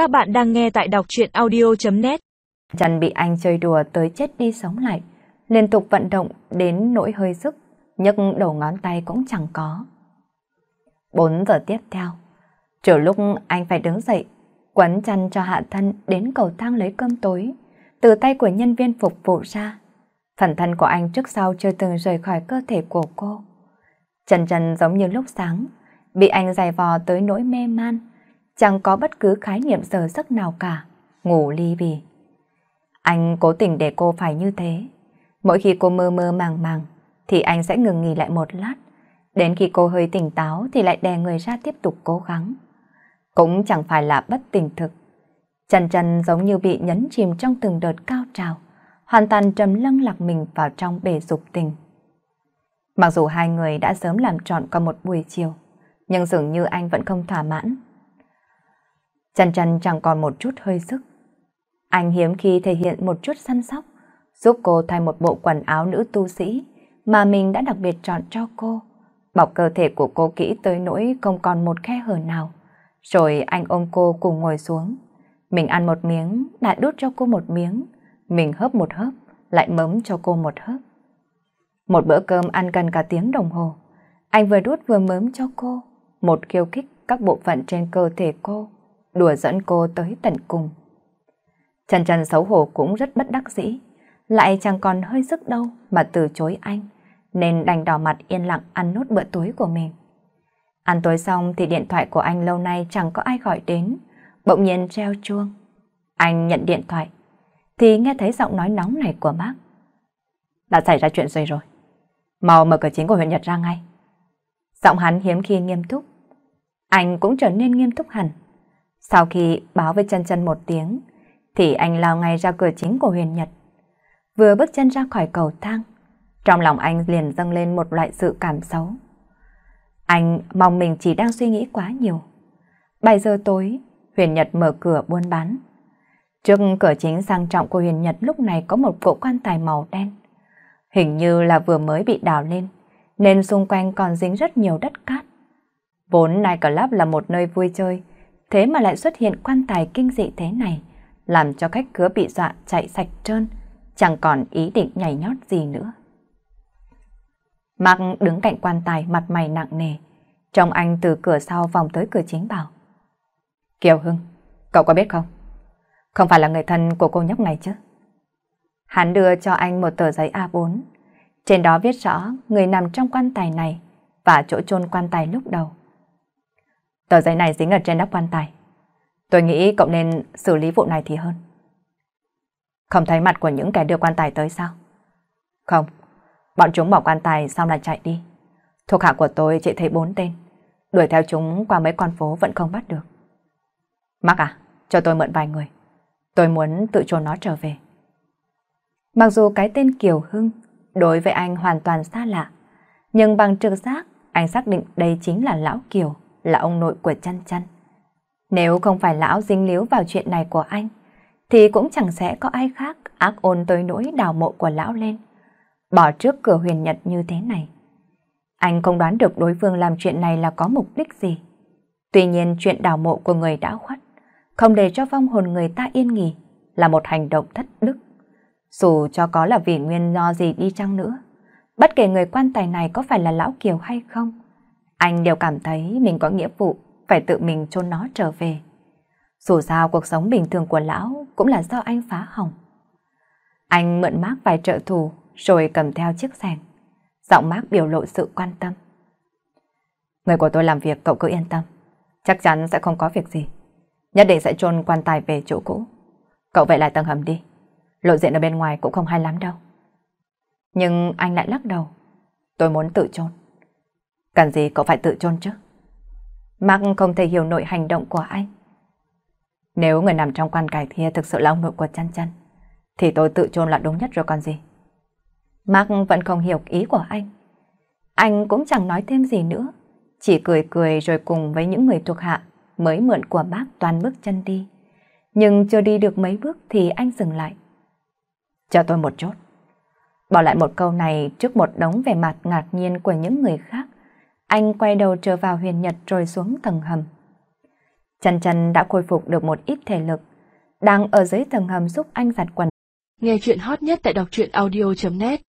Các bạn đang nghe tại đọc chuyện audio.net Trần bị anh chơi đùa tới chết đi sống lại, liên tục vận động đến nỗi hơi sức, nhấc đầu ngón tay cũng chẳng có. 4 giờ tiếp theo, trừ lúc anh phải đứng dậy, quấn chăn cho hạ thân đến cầu thang lấy cơm tối, từ tay của nhân viên phục vụ ra. Phần thân của anh trước sau chưa từng rời khỏi cơ thể của cô. Trần Trần giống như lúc sáng, bị anh giày vò tới nỗi mê man, chẳng có bất cứ khái niệm giờ giấc nào cả, ngủ ly bì. Anh cố tình để cô phải như thế. Mỗi khi cô mơ mơ màng màng, thì anh sẽ ngừng nghỉ lại một lát. Đến khi cô hơi tỉnh táo thì lại đè người ra tiếp tục cố gắng. Cũng chẳng phải là bất tình thực. Trần Trần giống như bị nhấn chìm trong từng đợt cao trào, hoàn toàn trầm lăng lạc mình vào trong bể dục tình. Mặc dù hai người đã sớm làm trọn cả một buổi chiều, nhưng dường như anh vẫn không thỏa mãn. Trần Trần chẳng còn một chút hơi sức. Anh hiếm khi thể hiện một chút săn sóc, giúp cô thay một bộ quần áo nữ tu sĩ mà mình đã đặc biệt chọn cho cô. Bọc cơ thể của cô kỹ tới nỗi không còn một khe hở nào. Rồi anh ôm cô cùng ngồi xuống. Mình ăn một miếng, lại đút cho cô một miếng. Mình hớp một hớp, lại mấm cho cô một hớp. Một bữa cơm ăn gần cả tiếng đồng hồ. Anh vừa đút vừa mớm cho cô. Một khiêu khích các bộ phận trên cơ thể cô. Đùa dẫn cô tới tận cùng. Trần Trần xấu hổ cũng rất bất đắc dĩ. Lại chẳng còn hơi sức đâu mà từ chối anh. Nên đành đỏ mặt yên lặng ăn nốt bữa tối của mình. Ăn tối xong thì điện thoại của anh lâu nay chẳng có ai gọi đến. Bỗng nhiên treo chuông. Anh nhận điện thoại. Thì nghe thấy giọng nói nóng này của Mark. Đã xảy ra chuyện gì rồi? Mau mở cửa chính của huyện Nhật ra ngay. Giọng hắn hiếm khi nghiêm túc. Anh cũng trở nên nghiêm túc hẳn. Sau khi báo với chân chân một tiếng, thì anh lao ngay ra cửa chính của huyền Nhật. Vừa bước chân ra khỏi cầu thang, trong lòng anh liền dâng lên một loại sự cảm xấu. Anh mong mình chỉ đang suy nghĩ quá nhiều. 7 giờ tối, Huyền Nhật mở cửa buôn bán. Trước cửa chính sang trọng của Huyền Nhật lúc này có một cỗ quan tài màu đen. Hình như là vừa mới bị đào lên, nên xung quanh còn dính rất nhiều đất cát. Vốn Night Club là một nơi vui chơi, thế mà lại xuất hiện quan tài kinh dị thế này, làm cho khách cửa bị dọa chạy sạch trơn, chẳng còn ý định nhảy nhót gì nữa. Mạc đứng cạnh quan tài mặt mày nặng nề, trông anh từ cửa sau vòng tới cửa chính bảo. Kiều Hưng, cậu có biết không? Không phải là người thân của cô nhóc này chứ? Hắn đưa cho anh một tờ giấy A4, trên đó viết rõ người nằm trong quan tài này và chỗ chôn quan tài lúc đầu. Tờ giấy này dính ở trên nắp quan tài. Tôi nghĩ cậu nên xử lý vụ này thì hơn. Không thấy mặt của những kẻ đưa quan tài tới sao? Không, bọn chúng bỏ quan tài xong là chạy đi. Thuộc hạ của tôi chỉ thấy bốn tên. Đuổi theo chúng qua mấy con phố vẫn không bắt được. Mắc à, cho tôi mượn vài người. Tôi muốn tự trốn nó trở về. Mặc dù cái tên Kiều Hưng đối với anh hoàn toàn xa lạ, nhưng bằng trực giác anh xác định đây chính là Lão Kiều, là ông nội của chăn chăn. Nếu không phải Lão dính líu vào chuyện này của anh, thì cũng chẳng sẽ có ai khác ác ôn tới nỗi đào mộ của Lão lên, bỏ trước cửa huyền nhật như thế này. Anh không đoán được đối phương làm chuyện này là có mục đích gì. Tuy nhiên chuyện đào mộ của người đã khuất, không để cho vong hồn người ta yên nghỉ, là một hành động thất đức. Dù cho có là vì nguyên do gì đi chăng nữa, bất kể người quan tài này có phải là Lão Kiều hay không, anh đều cảm thấy mình có nghĩa vụ, phải tự mình chôn nó trở về. Dù sao cuộc sống bình thường của Lão cũng là do anh phá hỏng. Anh mượn mác vài trợ thủ, rồi cầm theo chiếc sàng. Giọng mác biểu lộ sự quan tâm. Người của tôi làm việc, cậu cứ yên tâm. Chắc chắn sẽ không có việc gì. Nhất định sẽ chôn quan tài về chỗ cũ. Cậu về lại tầng hầm đi. Lộ diện ở bên ngoài cũng không hay lắm đâu. Nhưng anh lại lắc đầu. Tôi muốn tự chôn. Cần gì cậu phải tự chôn chứ? Mark không thể hiểu nội hành động của anh. Nếu người nằm trong quan cải kia thực sự là ông nội của chăn chăn, thì tôi tự chôn là đúng nhất rồi còn gì. Mark vẫn không hiểu ý của anh. Anh cũng chẳng nói thêm gì nữa, chỉ cười cười rồi cùng với những người thuộc hạ mới mượn của bác toàn bước chân đi. Nhưng chưa đi được mấy bước thì anh dừng lại. chờ tôi một chút. Bỏ lại một câu này trước một đống vẻ mặt ngạc nhiên của những người khác. Anh quay đầu trở vào huyền nhật rồi xuống tầng hầm. Chân chân đã khôi phục được một ít thể lực, đang ở dưới tầng hầm giúp anh giặt quần. Nghe chuyện hot nhất tại đọc truyện audio.net